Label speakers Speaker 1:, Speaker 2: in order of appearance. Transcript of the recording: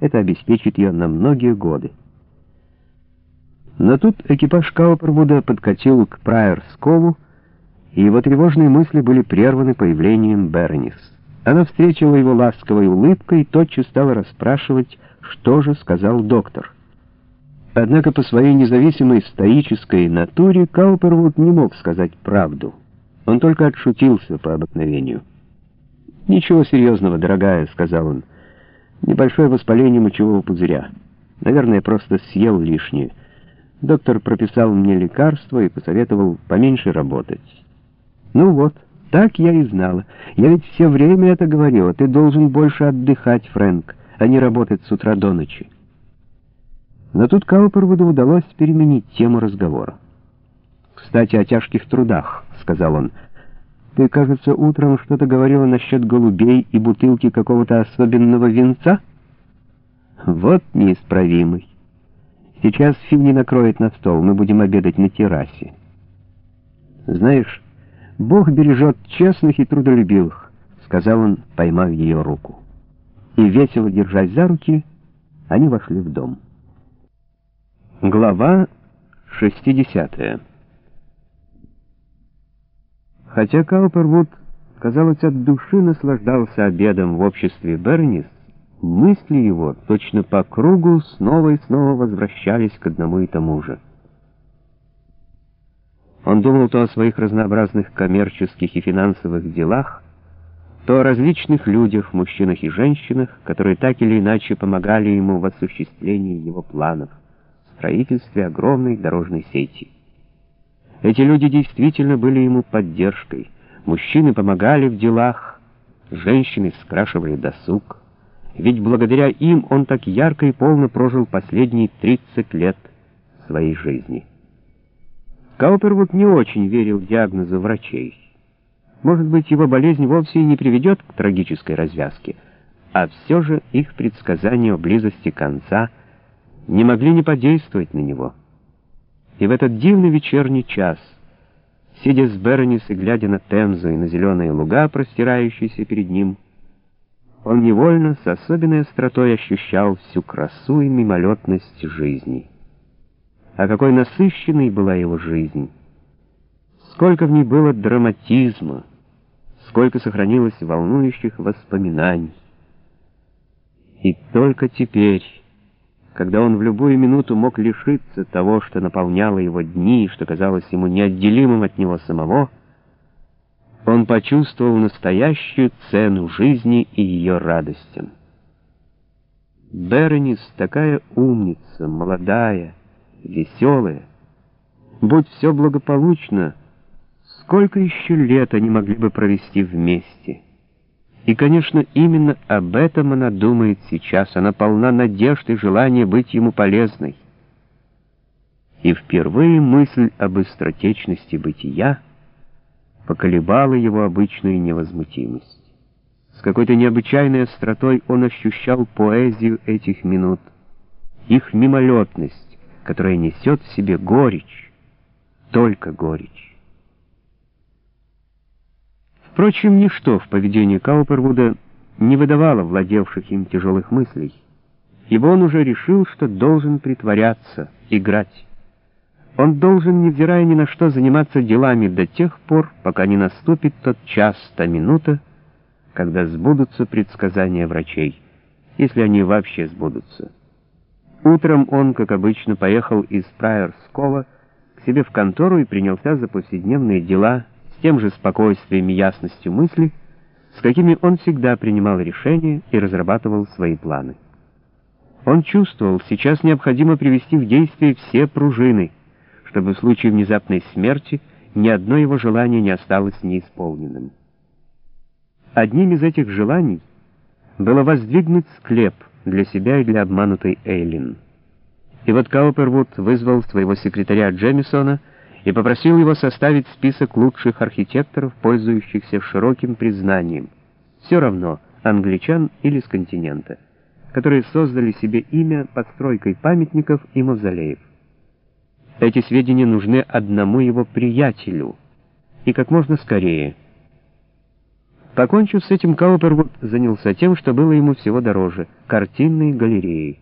Speaker 1: Это обеспечит ее на многие годы. Но тут экипаж Каупервуда подкатил к Прайерс-Кову, и его тревожные мысли были прерваны появлением Бернис. Она встретила его ласковой улыбкой и тотчас стала расспрашивать, что же сказал доктор. Однако по своей независимой стоической натуре Каупервуд не мог сказать правду. Он только отшутился по обыкновению. «Ничего серьезного, дорогая», — сказал он. «Небольшое воспаление мочевого пузыря. Наверное, просто съел лишнее. Доктор прописал мне лекарство и посоветовал поменьше работать». «Ну вот, так я и знала. Я ведь все время это говорила. Ты должен больше отдыхать, Фрэнк, а не работать с утра до ночи». Но тут Каупервуду удалось переменить тему разговора. «Кстати, о тяжких трудах», — сказал он. «Ты, кажется, утром что-то говорила насчет голубей и бутылки какого-то особенного венца?» «Вот неисправимый. Сейчас Финни накроет на стол, мы будем обедать на террасе. Знаешь, Бог бережет честных и трудолюбивых», — сказал он, поймав ее руку. И, весело держась за руки, они вошли в дом. Глава 60 Хотя Каупервуд, казалось, от души наслаждался обедом в обществе Бернис, мысли его точно по кругу снова и снова возвращались к одному и тому же. Он думал то о своих разнообразных коммерческих и финансовых делах, то о различных людях, мужчинах и женщинах, которые так или иначе помогали ему в осуществлении его планов, в строительстве огромной дорожной сети. Эти люди действительно были ему поддержкой. Мужчины помогали в делах, женщины скрашивали досуг. Ведь благодаря им он так ярко и полно прожил последние 30 лет своей жизни. Каупервуд не очень верил диагнозу врачей. Может быть, его болезнь вовсе и не приведет к трагической развязке, а все же их предсказания о близости конца не могли не подействовать на него. И в этот дивный вечерний час, сидя с Беронис и глядя на Темзу и на зеленые луга, простирающиеся перед ним, он невольно с особенной остротой ощущал всю красу и мимолетность жизни. А какой насыщенной была его жизнь! Сколько в ней было драматизма, сколько сохранилось волнующих воспоминаний. И только теперь когда он в любую минуту мог лишиться того, что наполняло его дни и что казалось ему неотделимым от него самого, он почувствовал настоящую цену жизни и ее радостям. Беронис такая умница, молодая, веселая. Будь все благополучно, сколько еще лет они могли бы провести вместе — и, конечно, именно об этом она думает сейчас. Она полна надежд и желания быть ему полезной. И впервые мысль об быстротечности бытия поколебала его обычную невозмутимость. С какой-то необычайной остротой он ощущал поэзию этих минут, их мимолетность, которая несет в себе горечь, только горечь. Впрочем, ничто в поведении Каупервуда не выдавало владевших им тяжелых мыслей, ибо он уже решил, что должен притворяться, играть. Он должен, невзирая ни на что, заниматься делами до тех пор, пока не наступит тот час, та минута, когда сбудутся предсказания врачей, если они вообще сбудутся. Утром он, как обычно, поехал из Прайерскова к себе в контору и принялся за повседневные дела с тем же спокойствием и ясностью мысли, с какими он всегда принимал решения и разрабатывал свои планы. Он чувствовал, сейчас необходимо привести в действие все пружины, чтобы в случае внезапной смерти ни одно его желание не осталось неисполненным. Одним из этих желаний было воздвигнуть склеп для себя и для обманутой Эйлин. И вот Каупервуд вызвал своего секретаря Джемисона и попросил его составить список лучших архитекторов, пользующихся широким признанием, все равно, англичан или с континента, которые создали себе имя подстройкой памятников и мавзолеев. Эти сведения нужны одному его приятелю, и как можно скорее. Покончив с этим, Каупервуд занялся тем, что было ему всего дороже — картинной галереей.